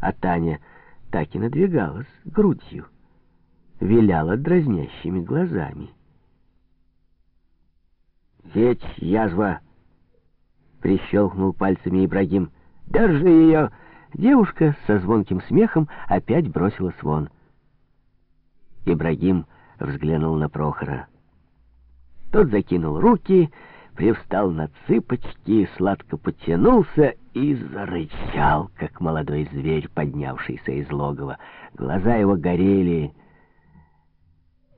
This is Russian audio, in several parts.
А Таня так и надвигалась грудью, виляла дразнящими глазами. «Ведь язва!» — прищелкнул пальцами Ибрагим. «Держи ее!» Девушка со звонким смехом опять бросилась вон. Ибрагим взглянул на Прохора. Тот закинул руки, привстал на цыпочки, сладко потянулся и зарычал, как молодой зверь, поднявшийся из логова. Глаза его горели.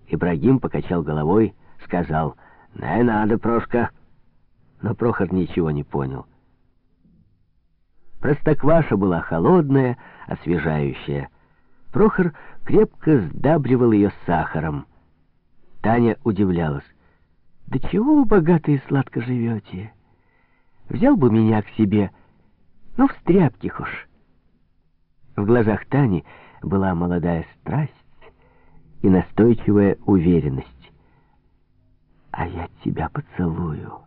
Ибрагим покачал головой, сказал «Не надо, Прошка». Но Прохор ничего не понял. Простокваша была холодная, освежающая. Прохор крепко сдабривал ее сахаром. Таня удивлялась. «Да чего вы, богатые, сладко живете? Взял бы меня к себе, ну, в уж». В глазах Тани была молодая страсть и настойчивая уверенность. «А я тебя поцелую,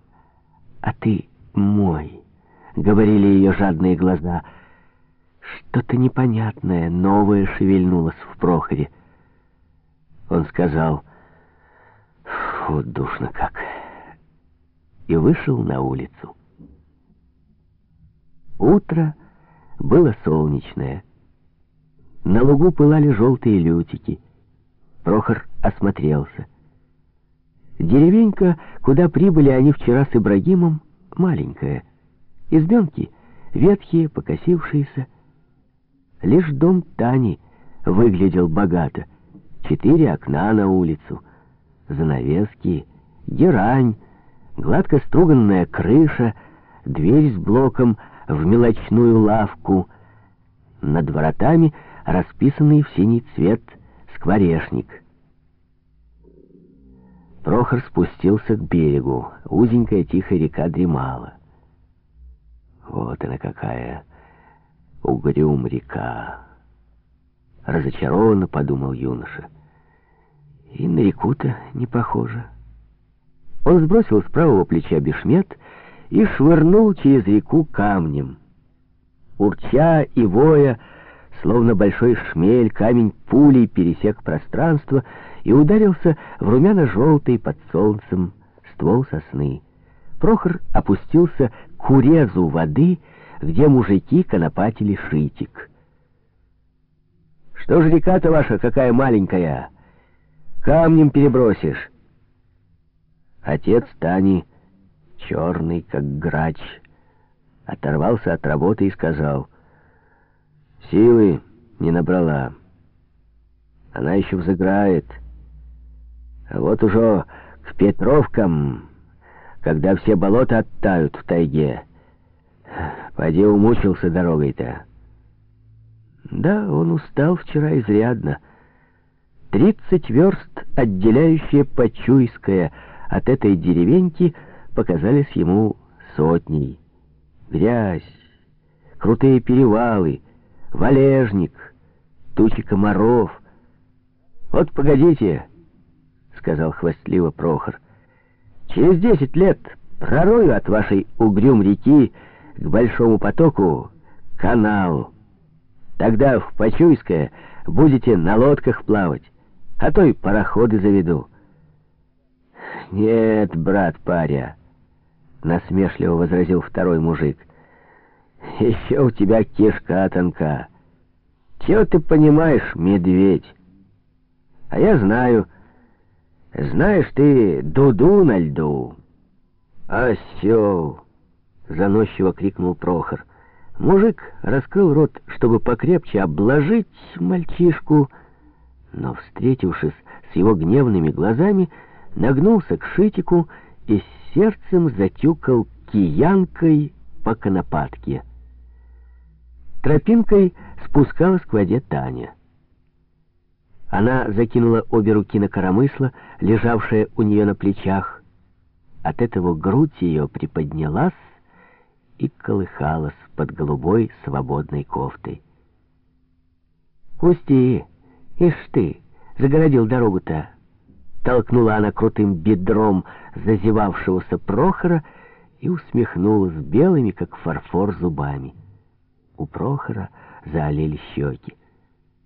а ты мой». — говорили ее жадные глаза. Что-то непонятное, новое шевельнулось в Прохоре. Он сказал, «Фу, душно как!» и вышел на улицу. Утро было солнечное. На лугу пылали желтые лютики. Прохор осмотрелся. Деревенька, куда прибыли они вчера с Ибрагимом, маленькая — Избенки ветхие, покосившиеся. Лишь дом Тани выглядел богато. Четыре окна на улицу, занавески, герань, гладко струганная крыша, дверь с блоком в мелочную лавку. Над воротами расписанный в синий цвет скворечник. Прохор спустился к берегу. Узенькая тихая река дремала. Вот она какая угрюм река. Разочарованно подумал юноша. И на реку-то не похоже. Он сбросил с правого плеча бешмет и швырнул через реку камнем. Урча и воя, словно большой шмель, камень пулей пересек пространство и ударился в румяно-желтый под солнцем ствол сосны. Прохор опустился к урезу воды, где мужики конопатили шитик. «Что ж река-то ваша какая маленькая? Камнем перебросишь!» Отец Тани, черный, как грач, оторвался от работы и сказал, «Силы не набрала. Она еще взыграет. А вот уже к Петровкам...» когда все болота оттают в тайге. Поди умучился дорогой-то. Да, он устал вчера изрядно. Тридцать верст, отделяющие Почуйское от этой деревеньки, показались ему сотней. Грязь, крутые перевалы, валежник, тучи комаров. «Вот погодите», — сказал хвастливо Прохор, — Через десять лет пророю от вашей угрюм реки к большому потоку канал. Тогда в Почуйское будете на лодках плавать, а то и пароходы заведу. Нет, брат паря, насмешливо возразил второй мужик. Еще у тебя кишка тонка. Чего ты понимаешь, медведь? А я знаю, знаешь ты, дуду на льду. Осел! Заносчиво крикнул Прохор. Мужик раскрыл рот, чтобы покрепче обложить мальчишку, но, встретившись с его гневными глазами, нагнулся к шитику и сердцем затюкал киянкой по конопатке. Тропинкой спускалась к воде Таня. Она закинула обе руки на коромысло, лежавшее у нее на плечах. От этого грудь ее приподнялась и колыхалась под голубой свободной кофтой. «Пусти! Ишь ты! Загородил дорогу-то!» Толкнула она крутым бедром зазевавшегося Прохора и усмехнулась белыми, как фарфор, зубами. У Прохора заолели щеки.